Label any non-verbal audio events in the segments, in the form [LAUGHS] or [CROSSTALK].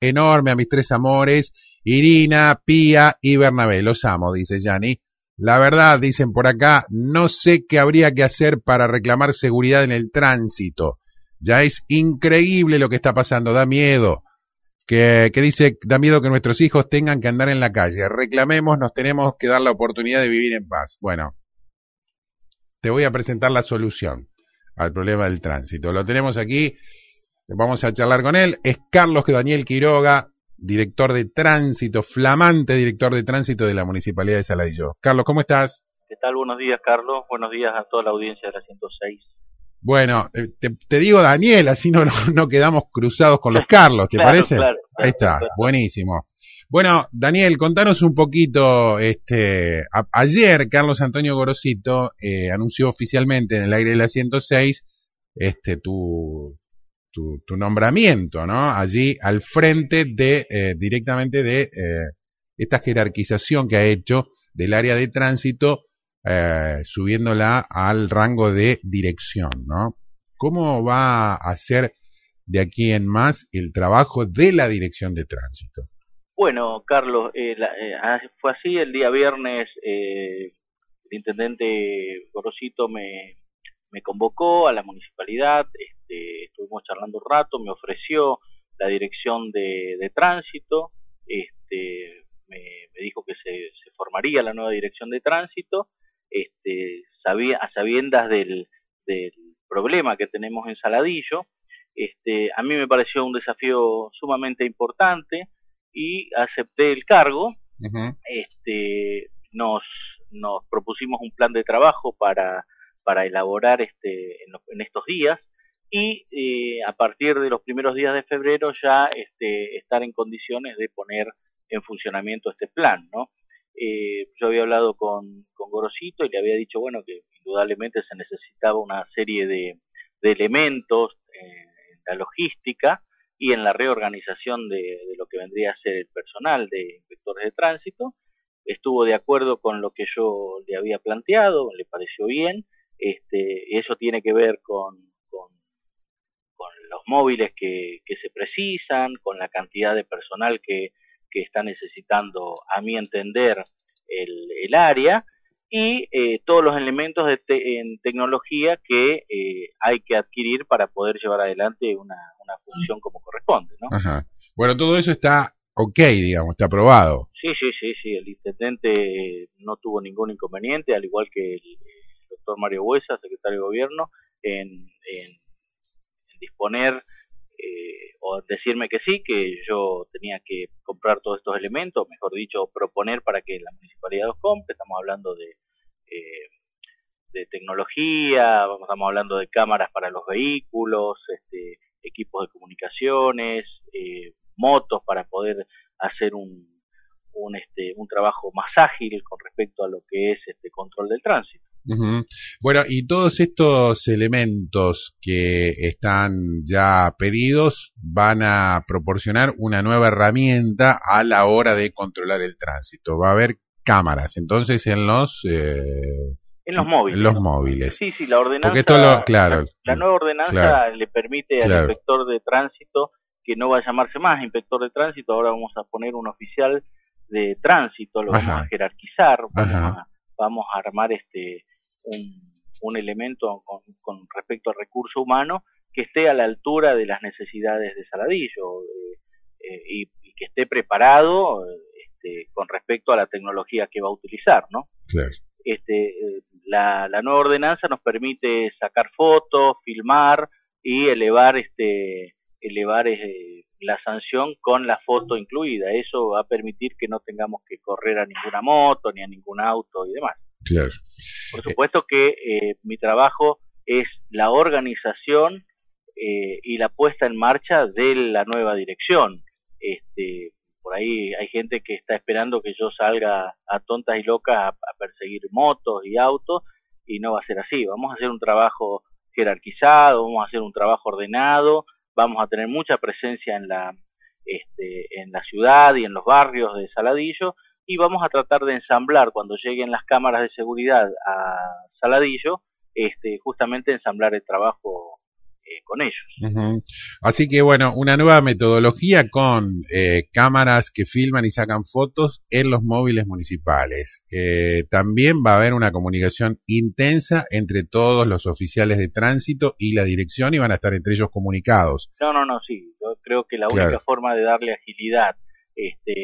enorme a mis tres amores, Irina, Pía y Bernabé. Los amo, dice Yanni. La verdad, dicen por acá, no sé qué habría que hacer para reclamar seguridad en el tránsito. Ya es increíble lo que está pasando, da miedo. Que, que, dice, da miedo que nuestros hijos tengan que andar en la calle. Reclamemos, nos tenemos que dar la oportunidad de vivir en paz. Bueno, te voy a presentar la solución al problema del tránsito. Lo tenemos aquí, vamos a charlar con él. Es Carlos Daniel Quiroga, director de tránsito, flamante director de tránsito de la Municipalidad de Saladillo. Carlos, ¿cómo estás? ¿Qué tal? Buenos días, Carlos. Buenos días a toda la audiencia de la 106. Bueno, eh, te, digo Daniel, así no, no, quedamos cruzados con los Carlos, ¿te [LAUGHS] parece? Claro, Ahí está, [LAUGHS] buenísimo. Bueno, Daniel, contanos un poquito, este, ayer Carlos Antonio Gorosito eh, anunció oficialmente en el aire de la 106 este, tu, tu, tu nombramiento, ¿no? Allí al frente de, eh, directamente de eh, esta jerarquización que ha hecho del área de tránsito, eh, subiéndola al rango de dirección, ¿no? ¿Cómo va a ser de aquí en más el trabajo de la dirección de tránsito? Bueno, Carlos, ah, fue así el día viernes, el intendente Gorosito me, me convocó a la municipalidad, este, estuvimos charlando un rato, me ofreció la dirección de, de tránsito, este, me, me, dijo que se, se, formaría la nueva dirección de tránsito, este, sabía, a sabiendas del, del problema que tenemos en Saladillo, este, a mí me pareció un desafío sumamente importante, y acepté el cargo. Este, nos, nos propusimos un plan de trabajo para, para elaborar este, en, estos días y eh, a partir de los primeros días de febrero ya este, estar en condiciones de poner en funcionamiento este plan, ¿no? Eh, yo había hablado con, con Gorosito y le había dicho, bueno, que indudablemente se necesitaba una serie de, de elementos eh, en la logística y en la reorganización de, de, lo que vendría a ser el personal de inspectores de tránsito. Estuvo de acuerdo con lo que yo le había planteado, le pareció bien. Este, eso tiene que ver con, con, con los móviles que, que, se precisan, con la cantidad de personal que, que está necesitando, a mi entender, el, el área y eh, todos los elementos de te en tecnología que eh, hay que adquirir para poder llevar adelante una, una función como corresponde, ¿no? Ajá. Bueno, todo eso está ok, digamos, está aprobado. Sí, sí, sí, sí, el intendente no tuvo ningún inconveniente, al igual que el, el doctor Mario Huesa, secretario de Gobierno, en, en, disponer eh, o decirme que sí, que yo tenía que comprar todos estos elementos, mejor dicho, proponer para que la municipalidad los compre, estamos hablando de, eh, de tecnología, estamos hablando de cámaras para los vehículos, este, equipos de comunicaciones, eh, motos para poder hacer un, un, este, un trabajo más ágil con respecto a lo que es este control del tránsito. Uh -huh. Bueno, y todos estos elementos que están ya pedidos van a proporcionar una nueva herramienta a la hora de controlar el tránsito. Va a haber cámaras, entonces en los... Eh, en los móviles. En los móviles. Sí, sí, la ordenanza. Porque esto lo, claro. La, la nueva ordenanza claro, le permite al inspector de tránsito que no va a llamarse más inspector de tránsito, ahora vamos a poner un oficial de tránsito, lo Ajá. vamos a jerarquizar, vamos a, vamos a, armar este un, un elemento con, con, respecto al recurso humano que esté a la altura de las necesidades de Saladillo eh, eh, y, y, que esté preparado este, con respecto a la tecnología que va a utilizar, ¿no? Claro. Este, la, la nueva ordenanza nos permite sacar fotos, filmar y elevar este elevar eh, la sanción con la foto incluida. Eso va a permitir que no tengamos que correr a ninguna moto ni a ningún auto y demás. Claro. Por supuesto que eh, mi trabajo es la organización eh, y la puesta en marcha de la nueva dirección. Este, por ahí hay gente que está esperando que yo salga a tontas y locas a, a perseguir motos y autos y no va a ser así. Vamos a hacer un trabajo jerarquizado, vamos a hacer un trabajo ordenado, vamos a tener mucha presencia en la, este, en la ciudad y en los barrios de Saladillo y vamos a tratar de ensamblar cuando lleguen las cámaras de seguridad a Saladillo, este, justamente ensamblar el trabajo eh, con ellos. Así que bueno, una nueva metodología con eh, cámaras que filman y sacan fotos en los móviles municipales. Eh, también va a haber una comunicación intensa entre todos los oficiales de tránsito y la dirección y van a estar entre ellos comunicados. No, no, no, sí. Yo creo que la única forma de darle agilidad este,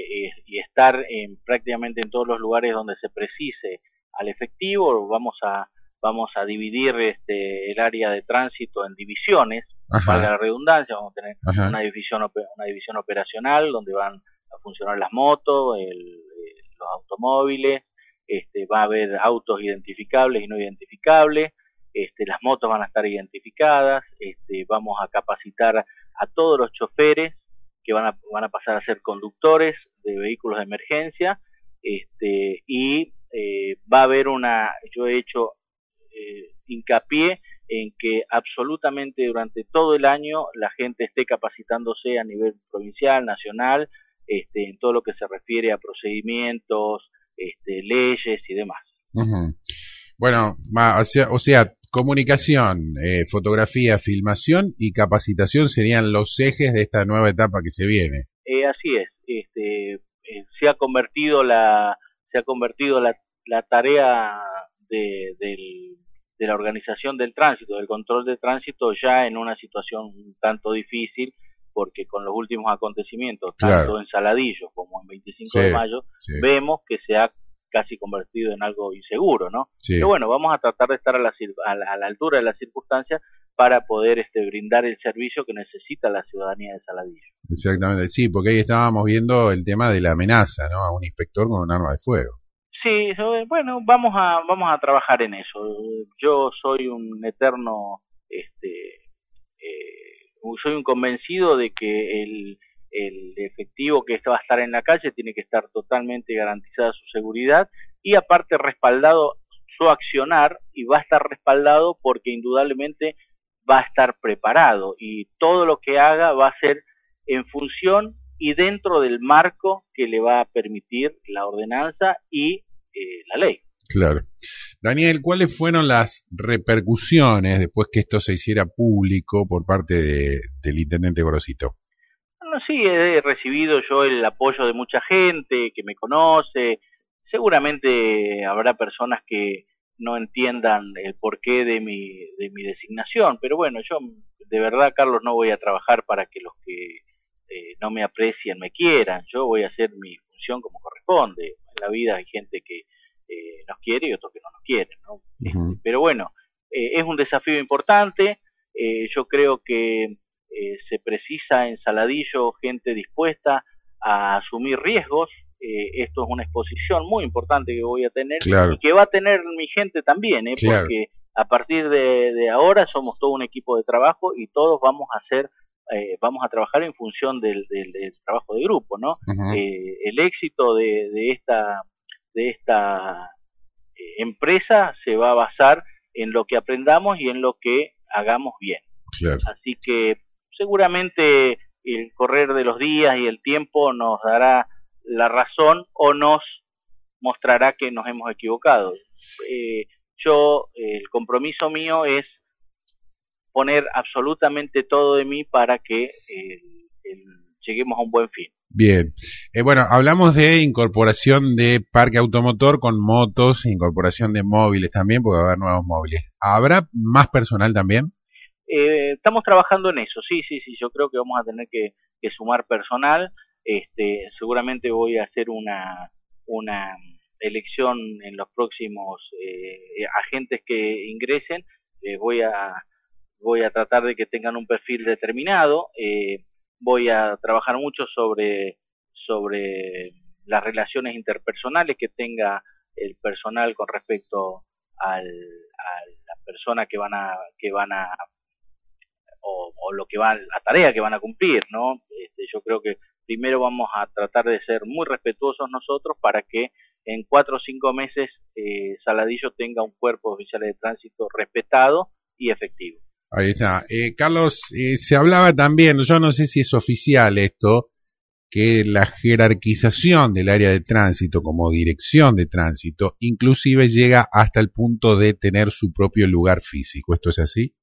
y estar en, prácticamente en todos los lugares donde se precise al efectivo, vamos a vamos a dividir este, el área de tránsito en divisiones, para la redundancia, vamos a tener una división una división operacional donde van a funcionar las motos, los automóviles, este, va a haber autos identificables y no identificables, este, las motos van a estar identificadas, este, vamos a capacitar a todos los choferes que van a, van a pasar a ser conductores de vehículos de emergencia, este, y eh, va a haber una, yo he hecho eh, hincapié en que absolutamente durante todo el año la gente esté capacitándose a nivel provincial, nacional, este, en todo lo que se refiere a procedimientos, este, leyes y demás. Bueno, o sea, comunicación, eh, fotografía, filmación y capacitación serían los ejes de esta nueva etapa que se viene. Eh, así es, este, eh, se ha convertido la, se ha convertido la, la tarea de, del, de la organización del tránsito, del control de tránsito ya en una situación un tanto difícil porque con los últimos acontecimientos, tanto en Saladillo como en 25 de mayo, vemos que se ha casi convertido en algo inseguro, ¿no? Pero bueno, vamos a tratar de estar a la, a la, altura de las circunstancias para poder este, brindar el servicio que necesita la ciudadanía de Saladillo. Exactamente, sí, porque ahí estábamos viendo el tema de la amenaza, ¿no? A un inspector con un arma de fuego. Sí, bueno, vamos a vamos a trabajar en eso. Yo soy un eterno, este, eh, soy un convencido de que el, el efectivo que va a estar en la calle tiene que estar totalmente garantizada su seguridad y aparte respaldado su accionar y va a estar respaldado porque indudablemente va a estar preparado y todo lo que haga va a ser en función y dentro del marco que le va a permitir la ordenanza y eh, la ley. Claro. Daniel, ¿cuáles fueron las repercusiones después que esto se hiciera público por parte del intendente Gorosito? Bueno, sí, he recibido yo el apoyo de mucha gente que me conoce. Seguramente habrá personas que no entiendan el porqué de mi, de mi designación, pero bueno, yo de verdad, Carlos, no voy a trabajar para que los que eh, no me aprecien me quieran. Yo voy a hacer mi función como corresponde la vida hay gente que eh, nos quiere y otros que no nos quieren, ¿no? Este, pero bueno, eh, es un desafío importante, eh, yo creo que se precisa en Saladillo gente dispuesta a asumir riesgos, esto es una exposición muy importante que voy a tener y que va a tener mi gente también, porque a partir de, ahora somos todo un equipo de trabajo y todos vamos a hacer vamos a trabajar en función del, trabajo de grupo, ¿no? el éxito de, de, esta de esta eh, empresa se va a basar en lo que aprendamos y en lo que hagamos bien. Así que seguramente el correr de los días y el tiempo nos dará la razón o nos mostrará que nos hemos equivocado. Eh, yo, el compromiso mío es poner absolutamente todo de mí para que lleguemos a un buen fin. Bien. Eh, bueno, hablamos de incorporación de parque automotor con motos, incorporación de móviles también, porque va a haber nuevos móviles. ¿Habrá más personal también? Eh, estamos trabajando en eso, sí, sí, sí. Yo creo que vamos a tener que, sumar personal. Este, seguramente voy a hacer una, una elección en los próximos eh, agentes que ingresen. voy a voy a tratar de que tengan un perfil determinado. Eh, voy a trabajar mucho sobre, sobre las relaciones interpersonales que tenga el personal con respecto al, a la persona que van a, que van a o, lo que va, la tarea que van a cumplir, ¿no? Este, yo creo que primero vamos a tratar de ser muy respetuosos nosotros para que en cuatro o cinco meses eh, Saladillo tenga un cuerpo oficial de tránsito respetado y efectivo. Ahí está. Eh, Carlos, eh, se hablaba también, yo no sé si es oficial esto, que la jerarquización del área de tránsito como dirección de tránsito inclusive llega hasta el punto de tener su propio lugar físico. ¿Esto es así?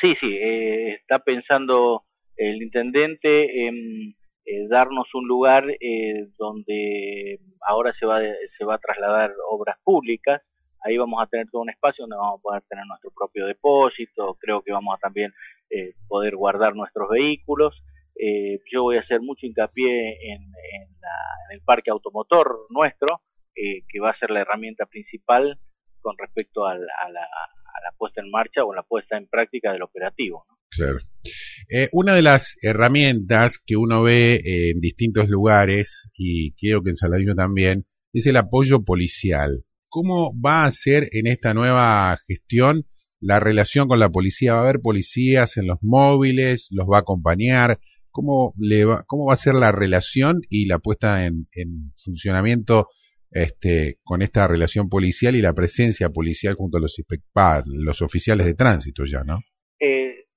Sí, sí, eh, está pensando el intendente en eh, darnos un lugar eh, donde ahora se va, se va a trasladar obras públicas. Ahí vamos a tener todo un espacio donde vamos a poder tener nuestro propio depósito. Creo que vamos a también poder guardar nuestros vehículos. yo voy a hacer mucho hincapié en, en, el parque automotor nuestro, que va a ser la herramienta principal con respecto a la, la puesta en marcha o la puesta en práctica del operativo. ¿no? Claro. Eh, una de las herramientas que uno ve en distintos lugares, y quiero que en Saladino también, es el apoyo policial. ¿Cómo va a ser en esta nueva gestión la relación con la policía? ¿Va a haber policías en los móviles? ¿Los va a acompañar? ¿Cómo, le va, cómo va a ser la relación y la puesta en, funcionamiento este, con esta relación policial y la presencia policial junto a los, los oficiales de tránsito ya, ¿no?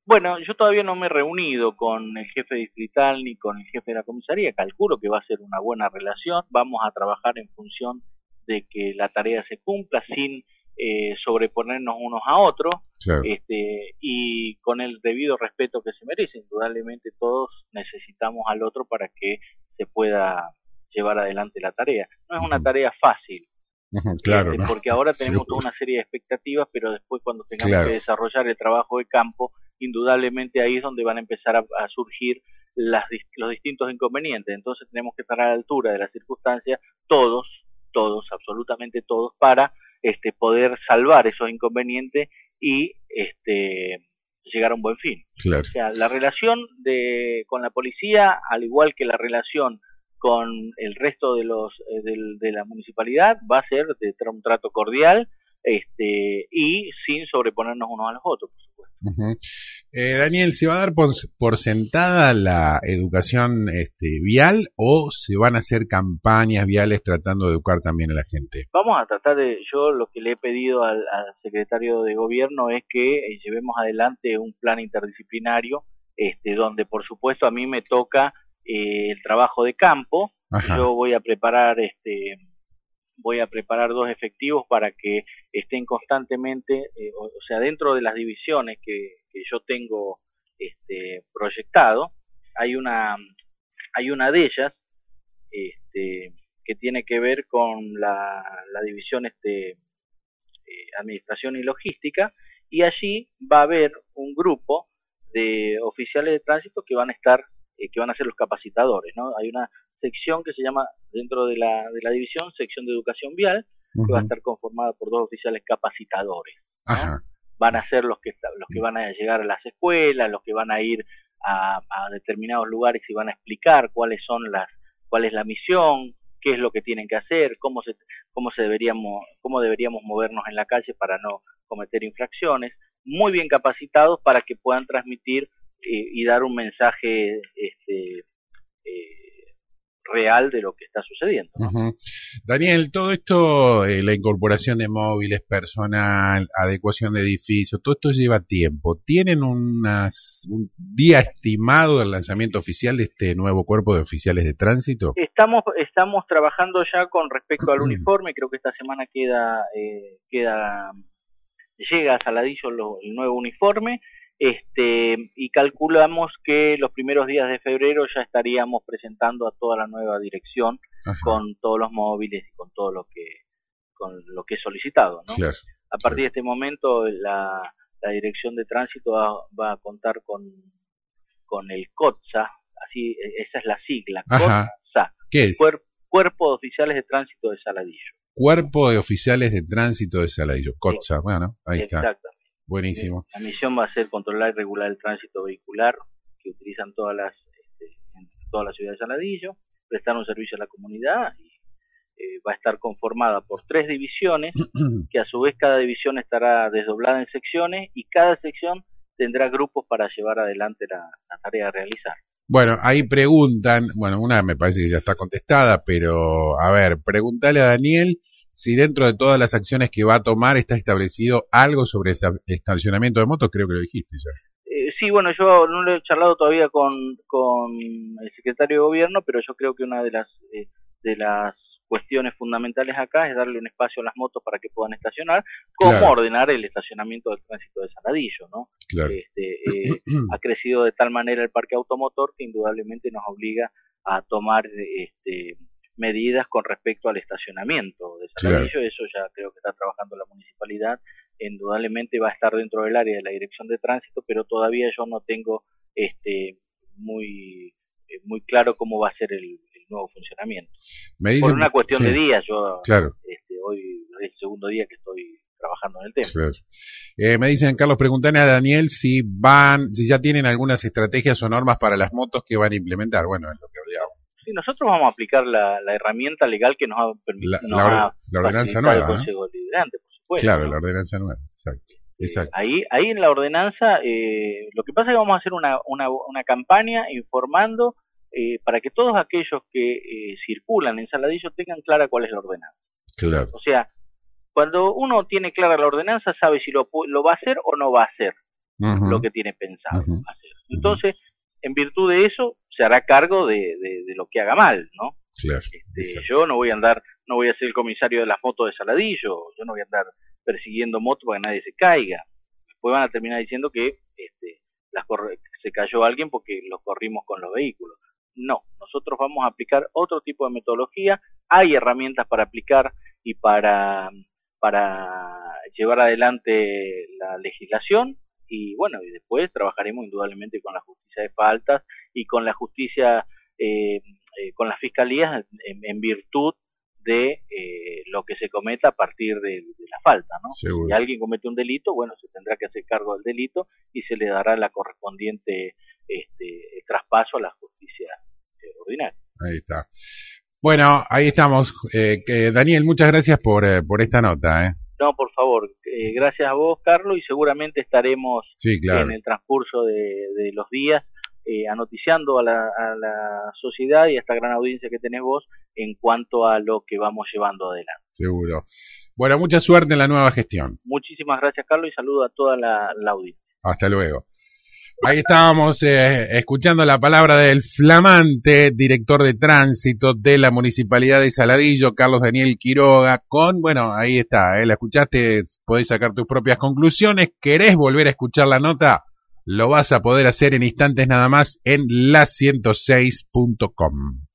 Bueno, yo todavía no me he reunido con el jefe distrital ni con el jefe de la comisaría. Calculo que va a ser una buena relación. Vamos a trabajar en función de que la tarea se cumpla sin eh, sobreponernos unos a otros este, y con el debido respeto que se merece. Indudablemente todos necesitamos al otro para que se pueda llevar adelante la tarea. No es una tarea fácil, claro, este, porque ahora [LAUGHS] tenemos toda una serie de expectativas, pero después cuando tengamos que desarrollar el trabajo de campo, indudablemente ahí es donde van a empezar a, surgir las, los distintos inconvenientes. Entonces tenemos que estar a la altura de las circunstancias, todos, todos, absolutamente todos, para este, poder salvar esos inconvenientes y este, llegar a un buen fin. Claro. O sea, la relación de, con la policía, al igual que la relación con el resto de los eh, de, la municipalidad, va a ser de un trato cordial este, y sin sobreponernos unos a los otros, por supuesto. Eh, Daniel, ¿se va a dar por, sentada la educación este, vial o se van a hacer campañas viales tratando de educar también a la gente? Vamos a tratar de, yo lo que le he pedido al, secretario de gobierno es que eh, llevemos adelante un plan interdisciplinario, este, donde por supuesto a mí me toca eh, el trabajo de campo. Yo voy a preparar este voy a preparar dos efectivos para que estén constantemente, eh, o, sea, dentro de las divisiones que, que yo tengo este, proyectado, hay una, hay una de ellas este, que tiene que ver con la, división este, eh, administración y logística, y allí va a haber un grupo de oficiales de tránsito que van a estar, eh, que van a ser los capacitadores, ¿no? Hay una sección que se llama, dentro de la, de la división, sección de educación vial, que va a estar conformada por dos oficiales capacitadores. Van a ser los que, los que van a llegar a las escuelas, los que van a ir a, determinados lugares y van a explicar cuáles son las, cuál es la misión, qué es lo que tienen que hacer, cómo se, cómo se deberíamos, cómo deberíamos movernos en la calle para no cometer infracciones, muy bien capacitados para que puedan transmitir eh, y dar un mensaje eh, real de lo que está sucediendo. Daniel, todo esto, eh, la incorporación de móviles, personal, adecuación de edificios, todo esto lleva tiempo. ¿Tienen unas, un día estimado del lanzamiento oficial de este nuevo cuerpo de oficiales de tránsito? Estamos, estamos trabajando ya con respecto al uniforme, creo que esta semana queda, eh, queda llega a Saladillo el nuevo uniforme este, y calculamos que los primeros días de febrero ya estaríamos presentando a toda la nueva dirección con todos los móviles y con todo lo que con lo que es solicitado, ¿no? a partir de este momento la, la dirección de tránsito va, a contar con con el COTSA, así e, esa es la sigla, COTSA, ¿Qué es? Cuerpo de Oficiales de Tránsito de Saladillo. Cuerpo de Oficiales de Tránsito de Saladillo, COTSA, bueno, ahí está. Buenísimo. La misión va a ser controlar y regular el tránsito vehicular que utilizan todas las este, en toda la ciudad de Saladillo, prestar un servicio a la comunidad y eh, va a estar conformada por tres divisiones, [CLEARS THROAT] que a su vez cada división estará desdoblada en secciones y cada sección tendrá grupos para llevar adelante la, la tarea a realizar. Bueno, ahí preguntan, bueno, una me parece que ya está contestada, pero a ver, pregúntale a Daniel si dentro de todas las acciones que va a tomar está establecido algo sobre el estacionamiento de motos, creo que lo dijiste ya. Eh, sí, bueno, yo no lo he charlado todavía con, con el secretario de gobierno, pero yo creo que una de las, eh, de las cuestiones fundamentales acá es darle un espacio a las motos para que puedan estacionar, como ordenar el estacionamiento del tránsito de Saladillo, ¿no? Este, eh, [CLEARS THROAT] ha crecido de tal manera el parque automotor que indudablemente nos obliga a tomar este, medidas con respecto al estacionamiento de Saladillo, eso ya creo que está trabajando la municipalidad, indudablemente va a estar dentro del área de la dirección de tránsito, pero todavía yo no tengo este muy eh, muy claro cómo va a ser el, nuevo funcionamiento. Por una cuestión de días, yo este, hoy es el segundo día que estoy trabajando en el tema. Eh, me dicen, Carlos, preguntarle a Daniel si van, si ya tienen algunas estrategias o normas para las motos que van a implementar. Bueno, es lo que. Sí, nosotros vamos a aplicar la, herramienta legal que nos ha permitido. La, la, ordenanza nueva. por supuesto. Claro, la ordenanza nueva, exacto. Eh, exacto. ahí, ahí en la ordenanza, eh, lo que pasa es que vamos a hacer una, una, una campaña informando eh, para que todos aquellos que eh, circulan en Saladillo tengan clara cuál es la ordenanza. Claro. O sea, cuando uno tiene clara la ordenanza, sabe si lo, lo va a hacer o no va a hacer lo que tiene pensado hacer. Entonces, en virtud de eso, se hará cargo de, de, lo que haga mal, ¿no? Claro, este, yo no voy a andar, no voy a ser el comisario de las motos de Saladillo, yo no voy a andar persiguiendo motos para que nadie se caiga. Después van a terminar diciendo que este, las se cayó alguien porque los corrimos con los vehículos. No, nosotros vamos a aplicar otro tipo de metodología. Hay herramientas para aplicar y para, para llevar adelante la legislación y bueno, y después trabajaremos indudablemente con la justicia de faltas y con la justicia, eh, eh, con las fiscalías en, virtud de eh, lo que se cometa a partir de, la falta, ¿no? Si alguien comete un delito, bueno, se tendrá que hacer cargo del delito y se le dará la correspondiente este, traspaso a la justicia Ahí está. Bueno, ahí estamos. Eh, que Daniel, muchas gracias por, eh, por esta nota. ¿eh? No, por favor. Eh, gracias a vos, Carlos, y seguramente estaremos en el transcurso de, los días anoticiando a la, a la sociedad y a esta gran audiencia que tenés vos en cuanto a lo que vamos llevando adelante. Seguro. Bueno, mucha suerte en la nueva gestión. Muchísimas gracias, Carlos, y saludo a toda la audiencia. Hasta luego. Ahí estábamos eh, escuchando la palabra del flamante director de tránsito de la Municipalidad de Saladillo, Carlos Daniel Quiroga, con, bueno, ahí está, eh, la escuchaste, podés sacar tus propias conclusiones, querés volver a escuchar la nota, lo vas a poder hacer en instantes nada más en la106.com.